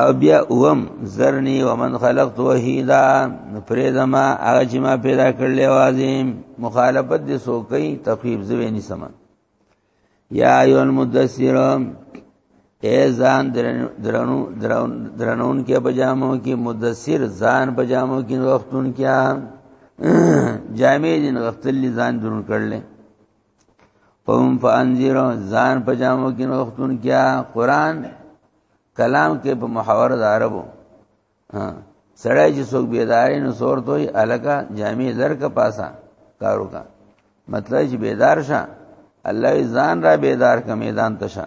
او بیا اوم زرنی ومن خلقت وحیدا پریدما هغه چې ما پیدا کړل اوازې مخالفت دې سوکې تخفیف زوی نسمه یا ایو المدثر اے ځان درنو درنون کې پجامو کې مدثر ځان پجامو کې وختون کې جامې دین وختلې ځان درون کړل قوم فانذر ځان پجامو کې وختون کیا قران کلام کې په محاور د عربو سړی چې څوک بیدارې نو سور دوی الکا جامع در کا پاسا کارو کا مطلب چې بیدار شه الله ځان را بیدار کا میدان تشه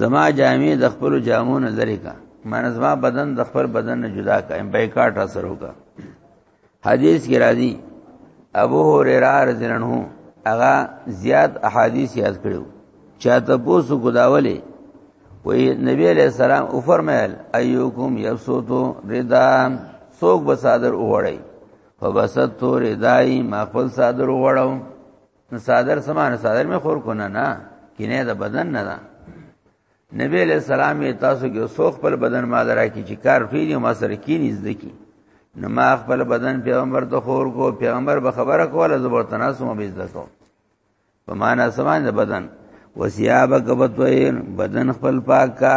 زما جامې د خپل جامو نه لري کا معنی زما بدن د خپل بدن نه جدا کا ایم بایکاټ اثر وکا حدیث کې راځي ابو هريره رضی الله عنه هغه زیات احادیث یاد کړو چاته پوسو ګداولې وی نبی علیہ السلام او فرمایل ایوکم یبسوتو رضا سوق بصادر اوړی فبسطت ردای ما خپل صادر اوړو نو صادر سمانه صادر می خور کو نه نه کینه د بدن نه ده نبی علیہ السلام یې تاسو کې سوخ پر بدن ما درا کی چې کار پیری ما سره کی نږدې کی نو ما خپل بدن پیغمبر ته خور کو پیغمبر به خبره کوله زبر تناسو مې عزت کو په معنا سمانه بدن وسیابک بتوین بدن خپل پاک کا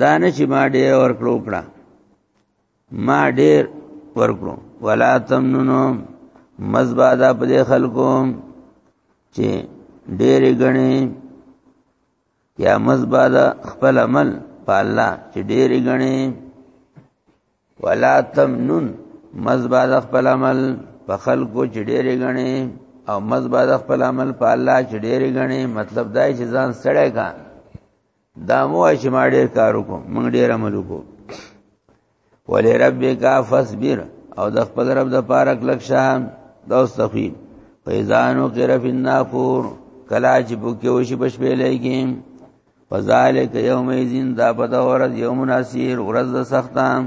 دا نه چې ما ډیر ورکړو کړه ما ډیر ورکړو ولا تمنونو مزبا دا په دې خلکو چې ډیر غني یا مزبا دا خپل عمل په الله چې ډیر غني ولا تمنون مزبا دا خپل عمل په خلکو چې ډیر غني او مزبا دا خپل عمل په الله چې ډیر غني مطلب دا چې ځان سړی کا دا مو چې ما ډېر کار وکړو موږ ډېر عمل وکړو ولې ربک فاصبر او د خپل رب د پاره کلک شه دا استخوی فیزانو قرف النافور کلا چې پوکې وشي بشپې لګي فذالک یوم یذین دا په دا ورځ یوم ناسیر ورځ د سختام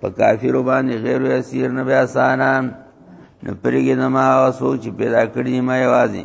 په کافر باندې غیر یسیر نه بیا سانا نو پرګې نما او سوچ پیدا کړی ما یوازې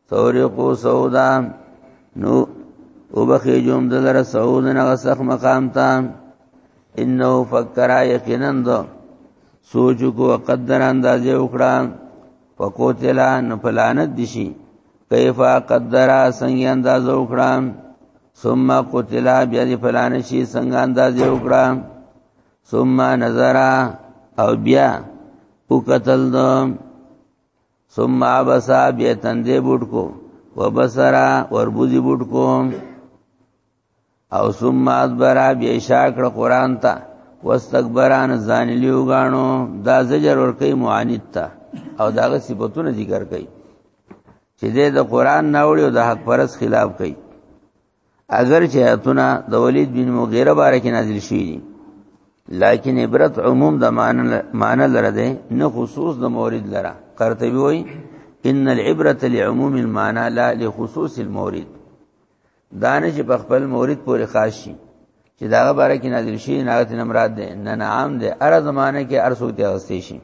تورقو سودا نو وبخي جوم دلر سعود نه غسخ مقام تا انه فکر یقینا دو سوچ کو قدر اندازې وکړه فقوتلا نو فلانت دشي کیف قدر څنګه اندازې وکړه ثم قتلا بیا دې فلان شي څنګه اندازې وکړه ثم نظر او بیا او قتل دو ثم ابسا بیا تندې بوټ کو وبصرا وربوزي بوټ کو او ثم ادبرا بیا شاکړ قران ته واستكبران ځان لیو غاڼو دا زجر ور کوي معاند ته او داغه صفاتونه ذکر کوي چې د قران نه وړي او د حق پرس خلاف کوي اگر چې آیاتونه د ولید بن مغیره باره کې نازل شوي دي لکن عبرت عموم د معنی لره ده نه خصوص د مورید لره قرطبي وایي ان العبرت لعموم المعنى لا لخصوص المورید دانه چې په خپل مورید پورې خاص شي چې داغه باره کې نازل شي ناغت نه مراد ده نه نه عام ده ار زمانه کې ار سوتي اغستې شي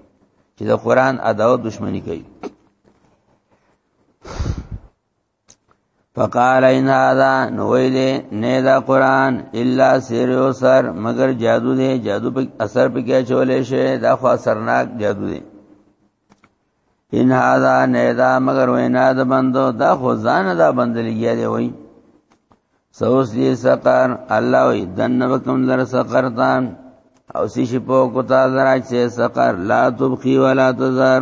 چې د قران ادا او دشمنی کوي فقال ان هذا نویل نه دا قران الا سیر او سر مگر جادو دی جادو په اثر په کې چولې شي دا خو اثرناک جادو دی ان هذا نه دا مگر وینا د بندو دا خو ځان دا بندلګیا دی وای سوس دې سقر الله وي دنه وکم لر سقر تان او سی شپو کو تا درا چې سقر لا تبخي ولا تزر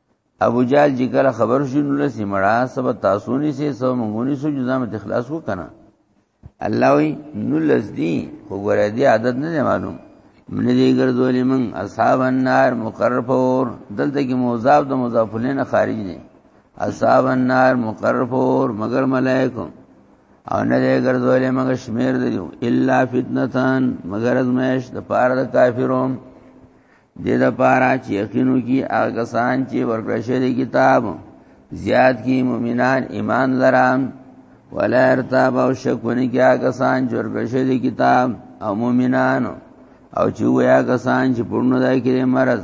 ابو جال چې کله خبر شو نو لسی مړه سب تاسونی سي سو مونږونی سو جزام ته اخلاص کو کنه الله وی نو لز دی خو ګره دی عادت نه معلوم من دې ګرځولې من اصحاب النار مقرب اور دلته کې موضاف د مضاف نه خارج نه اصحاب النار مقرب اور مگر ملائکه او نه دې ګرځولې مګر شمیر دی الا فتنتان مگر ازمائش د پاره د کافرون دې د پاره چې یقینو کې هغه کسان چې ورکړل شوی کتاب زیات کی مؤمنان ایمان لران ولا ارتاب او شکونه کې هغه کسان چې ورکړل شوی کتاب او مؤمنان او چې ویا کسان چې پرونو دای کې مرز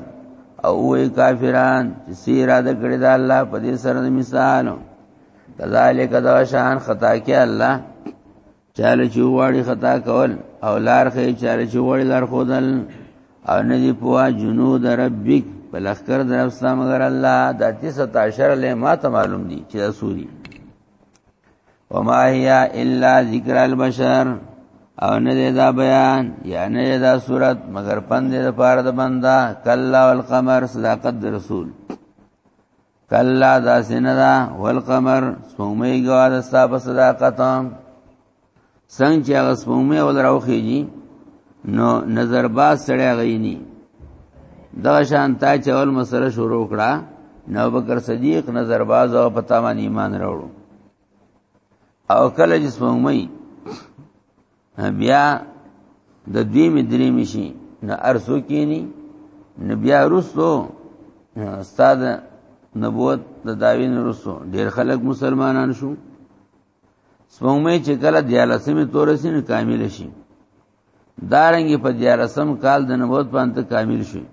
او وی کافران چې سیرا د کړه د الله په دې سره مثال کذالک دا شان خطا کې الله چاله چې واړی خطا کول او لار خې چاله چې واړی لار خودل او نه دی پوا جنود ربک په لخر درستا مگر الله د 317 له ما ته معلوم دي چې سوري وما هي الا ذکر البشر او نه دی دا بیان یا نه دی دا صورت مگر پند د پاره د بندا کلا والقمر صداقت رسول کلا دا سندا والقمر سومې ګوا د ستا په صداقت څنګه چې هغه سومې ول راوخیږي نو نظر باز سړی غینی دا شان تا چې اول مسله شروع کړه نو بکر صدیق نظر باز او پتا باندې ایمان راوړو او کله چې سومې بیا د دوی می درې مشي نه ارسو کینی نه بیا رسو استاد نبوت د داوین رسو ډیر خلک مسلمانان شو سپوږمۍ چې کله دیالسمه تورسي نه کامل شي دارنګ په دیالسم کال د نبوت باندې کامل شي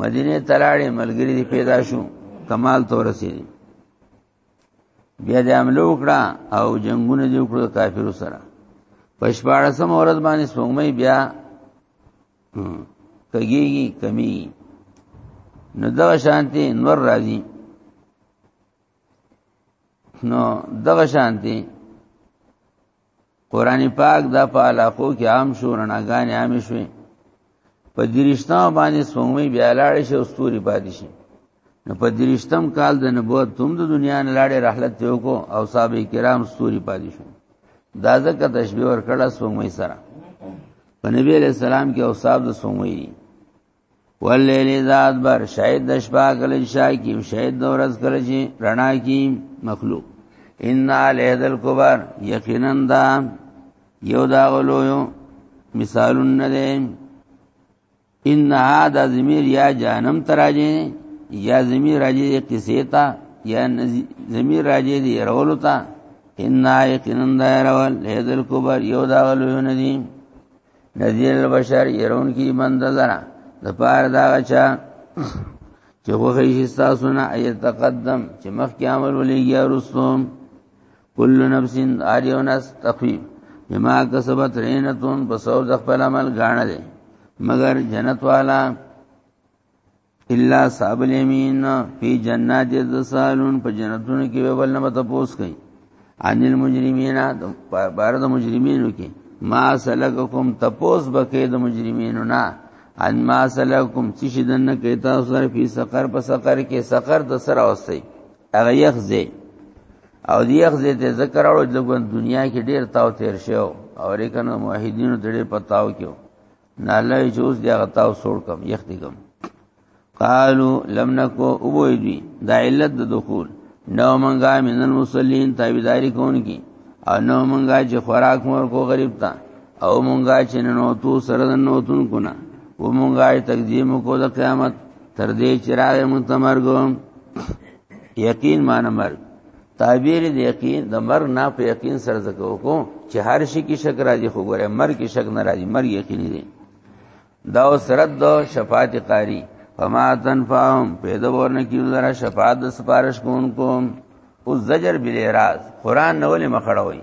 مدینه تلاړې ملګری پیدا شو کمال تورسي بیا د عملو کړه او جنگونه دی وکړو کافرو سره پښپاړه سم اورد باندې سومې بیا کګیږي کمی نو دا شانتی نور راځي نو دا شانتی قران پاک د په علاقو کې عام شو رڼاګانې عام شوې په درشتم باندې سومې بیا لاړ شي او ستوري پاتې شي نو په درشتم کال د نبوت تم د دنیا نه لاړې رحلت یو کو او صحابه کرام ستوري پاتې شو دا ځکه تشبیه ور کړه سومې سره په نبی علیہ السلام کې اوصاف د سومې واللیل اذا ادبر شاید د شپه کله شا کی شاید د ورځ کله چې رڼا کی مخلوق ان علیه دل کبر یقینا دا یو دا غلو یو مثالون نه دی ان هذا ضمیر یا جانم تراجه یا ضمیر راجه قصه تا یا ضمیر راجه دی رولو تا ان یقینا دا رول له دل کبر یو دا غلو نه دی نذیر البشر يرون کی بند لرا د پار دا چا چې غوښی شي تاسو نه ایت تقدم چې مخ کې عمل ولېږي رسوم کل نفس اریونس تخفیف بما کسبت رینتون بسو د خپل عمل غاڼه دي مگر جنت والا الا صاحب الیمین فی جنات یتسالون په جنتونو کې به بل نه مت پوس کوي عن المجرمین بار د مجرمینو کې ما سلککم تپوس بکې د مجرمینو نه ان ما سلککم چې شدن نه کې تاسو سره په سقر په سقر کې سقر د سره اوسئ هغه یخزه او دی یخزه ته ذکر اورو د دنیا کې ډیر تاو تیر شو او ریکنه موحدینو ډیر پتاو کېو نه الله چې اوس دی هغه تاسو سوړ کم یخ دی کم قالو لم نکو او وی دی دا علت د دخول نو منګه من المصلین تابعداري کون کی او نو منګه چې خوراک مور کو غریب تا او منګه چې نو تو سره د نو تون کو نه و منګه تقدیم کو د قیامت تر دې چې راغې متمرګو یقین مان مرګ تعبیر د یقین د مر نه په یقین سره زکو کو چې هر شي کې شک راځي خو ګوره مر کې شک نه راځي مر یقیني دی دا سرت دو شفاعت قاری فما تنفعهم پیدا ورنه کیو لرا شفاعت د سپارش کوونکو او زجر بل اعتراض قران نو له مخړوي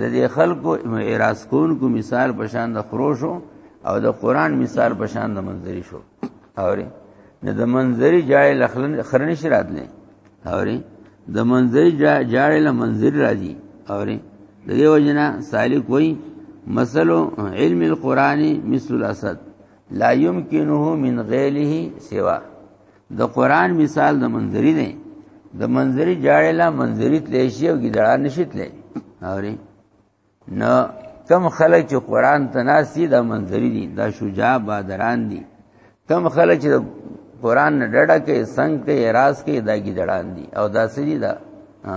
د دې خلکو اعتراض کوونکو مثال په شان د خروشو او د قران مثال په شان د منظری شو اوري نه د منظری جای لخلن خرنه شرات نه اوري د منظری جای له منظر راځي اوري د دې وجنه سالک وای مثل علم القران مثل الاسد لا يمكنه من غيره سوا د قران مثال د منظری دی د منظری جاړه لا منظری تلې شي او ګډړا نشي تلې اوري نو کم خلک چې قران تناسي د منظری دي دا شجاع بادران دي کم خلک چې قران نه ډډه کوي څنګه کوي راز کوي دا ګډړان دي او دا سړي دا ها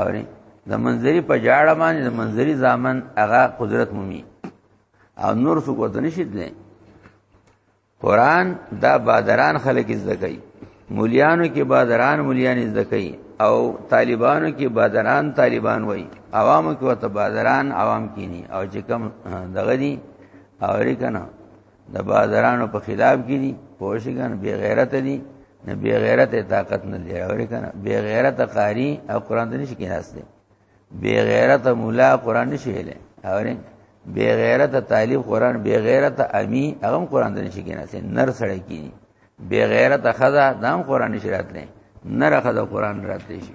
اوري د منځري په جاړه باندې د منځري ځامن هغه قدرت مومي او نور څه کوته نشي تللی قران دا بادران خلک زده کوي مولیانو کې بادران مولیان زده کوي او طالبانو کې بادران طالبان وای عوامو کې وته بادران عوام کینی او چې کم دغه دي او ریکنه د بازارانو په خلاف کې دي پوښیګان بی غیرت دي نه بی غیرت طاقت نه لري اور کنه بی غیرت قاری او قران دې نشي کیناسته بی غیرت مولا قران نشي هله اور بی غیرت طالب قران بی غیرت امی هغه قران دې نشي کیناسته نر سړی کی بی غیرت خدا دام قران نشي راتله نر خدا قران راتلی شي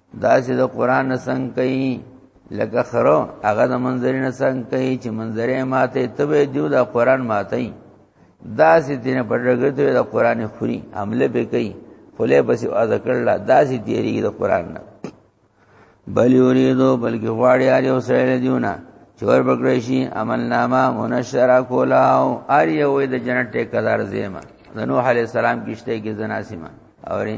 دا چې د قران نه څنګه کوي لکه خرو هغه د منظر نه څنګه کوي چې منظرې ماته تبه دیو د قران ماته دا چې دین په ډګرته د قران خوري عمله به کوي خله بس او ذکر الله دا چې دیری د قران نه بل یریدو بلکې غواړي اړ یو سره دیونه چور بکړی شي عمل نامه منشرا کولاو ار یو د جنت ټیکدار زیمه د نوح علی السلام کیشته کې زناسیمه اوري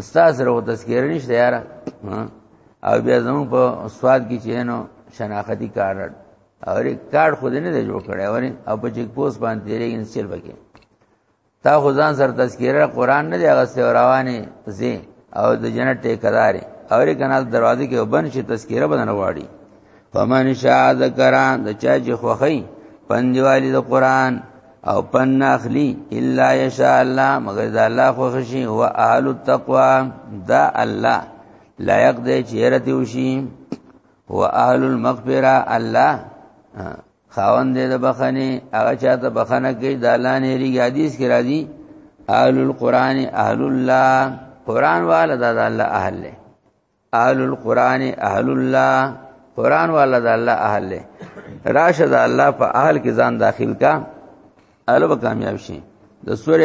استاد سره و تذکر نشته یاره او بیا زمون په سواد کې چینو شناختی کارت او ری کارت خو دې نه دی جوړ کړی او او په چیک پوسټ باندې تیرې انسټال وکې تا خو ځان سره تذکر قرآن نه دی هغه سره روانه زی او د جنت ټیکداري او ری کنه دروازه کې وبن شي تذکر بدن واړي فمن شاء ذکران د چا چې خوخی پندوالی د قران او پن اخلی الا یشاء الله مگر دا الله خو خشی هو اهل التقوا دا الله لایق دی چې رته وشي هو اهل المغفرة الله خاوند دې د بخنه هغه چاته بخنه کوي د الله نه ری حدیث کې راځي اهل القران اهل الله قران والا د الله اهل له اهل القران اهل الله قران والا د الله اهل له راشه د الله په اهل کې ځان داخل کا الو کامیاب شي د سوره